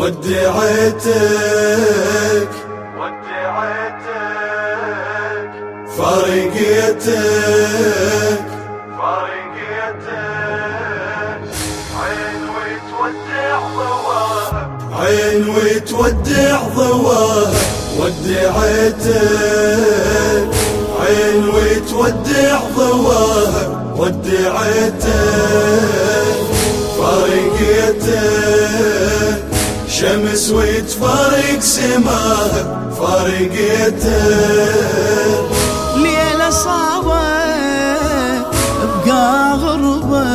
ودعيتك ودعيتك فارقيتك عين وتودع ضواها عين وتودع ودعيتك عين وتودع ضواها ودعيتك شمس وتفارق سماها فارقيتك ليلة صعبة ابقى غربة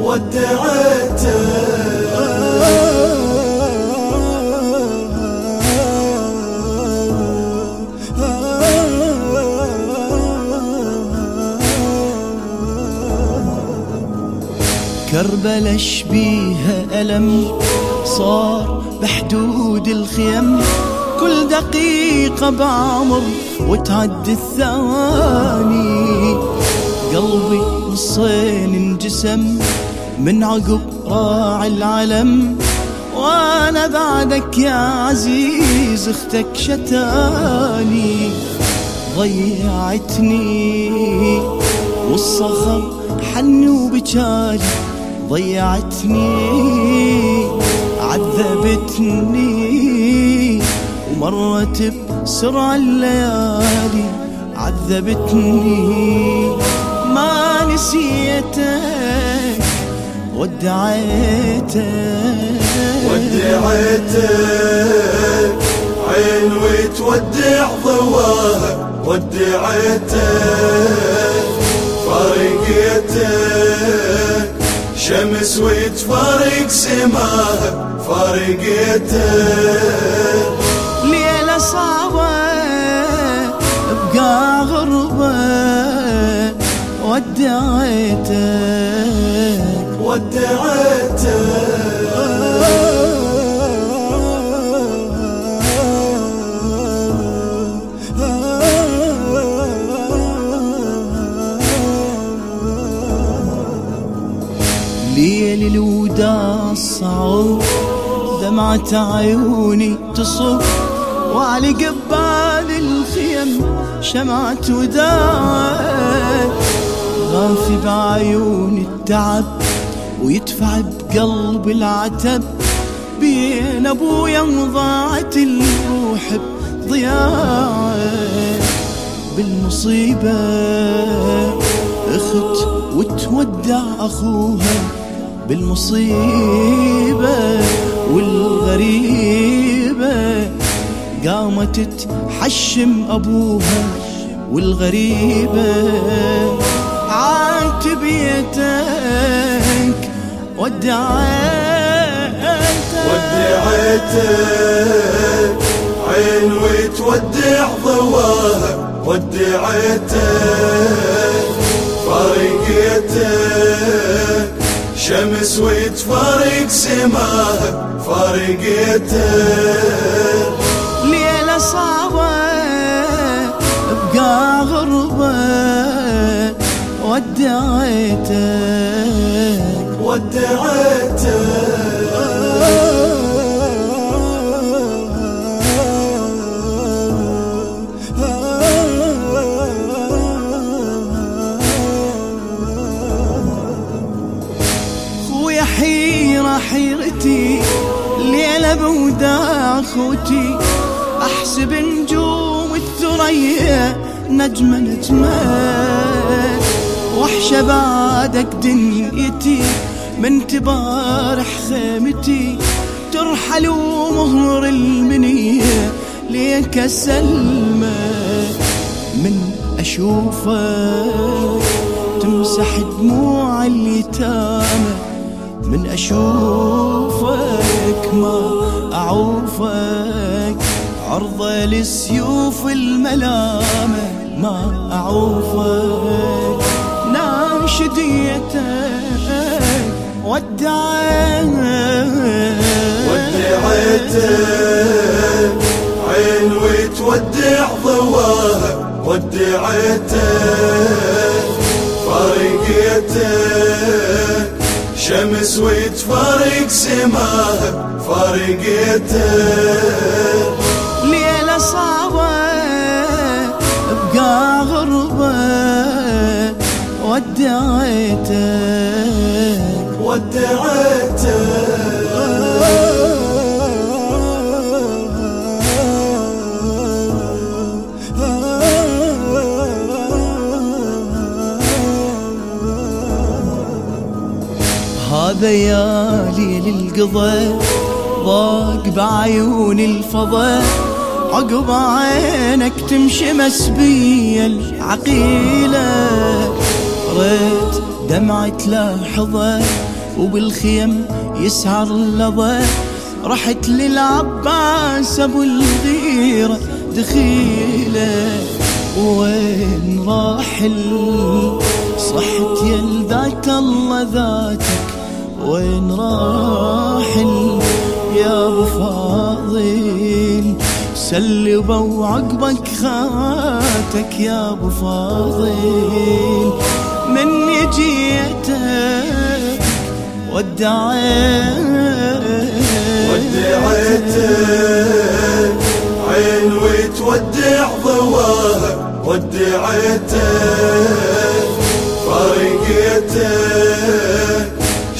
ودعيتك. كربلة شبيها ألم صار بحدود الخيم. كل دقيقة بعمر وتعدي الثواني قلبي نصين انجسم من عقب راعي العلم. وأنا بعدك يا عزيز أختك شتاني. ضيعتني. والصخر حن وبجالي ضيعتني عذبتني ومرت بسرعة الليالي عذبتني. ما نسيتك ودعيتك. ودعيتك عين وتودع ضواها ودعيتك فارقيتك. شمس وتفارق سماها فارقيتك ليلة صعبة ابقى غربة ودعيتك. ليل الوداع صعب دمعة عيوني تصب وعلى قبال الخيم شمعة وداع غافي بعيوني التعب ويدفع بقلب العتب. بين أبويا وضاعت الروح بضياع بالمصيبة أخت وتودع أخوها. بالمصيبة والغريبة. قامت تحشم أبوها والغريبة. عاد بيتك ودعيتك. ودعيتك عين وتودع ضواها. ودعيتك فارقيتك. شمس وتفارق سماها فارقيتك ليلة صعبة ابقى غربة ودعيتك. خويا حيرتي ليلة بوداع خوتي أحسب نجوم الثريا نجمة نجمة. وحشة بعدك دنيتي من تبارح خيمتي ترحل ومهر المنية ليك سلمة من أشوفك تمسح دموع اليتامى. من أشوفك ما أعوفك عرضة لسيوف الملامة ما أعوفك. ناشد يتك ودعك ودعيتك عين وتودع ضواها ودعيتك فارقيتك شمس وتفارق سماها فارقتك ليلة صعبة ابقى غربة ودعيتك هذا يا ليل القضاء ضاق بعيون الفضاء عقب عينك تمشي مسبية العقيلة. ريت دمعة تلاحظة وبالخيم يسهر اللظى رحت للعباس أبو الغيرة دخيلة. وين راح صحت يا ذات الله ذاتك وين راح يا أبو فاضل؟ سلبوا عقبك خاتك يا أبو فاضل. من جيتك ودعيت. ودعيتك عين وتودع ضواها ودعيتك فارقتك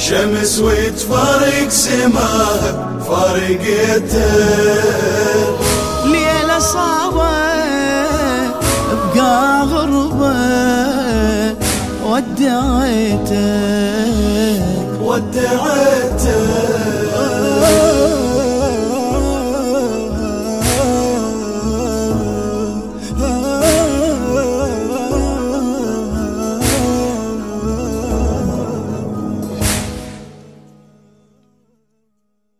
شمس وتفارق سماها فارقتك ليلة صعبة ابقى غربة ودعيتك. ودعيتك.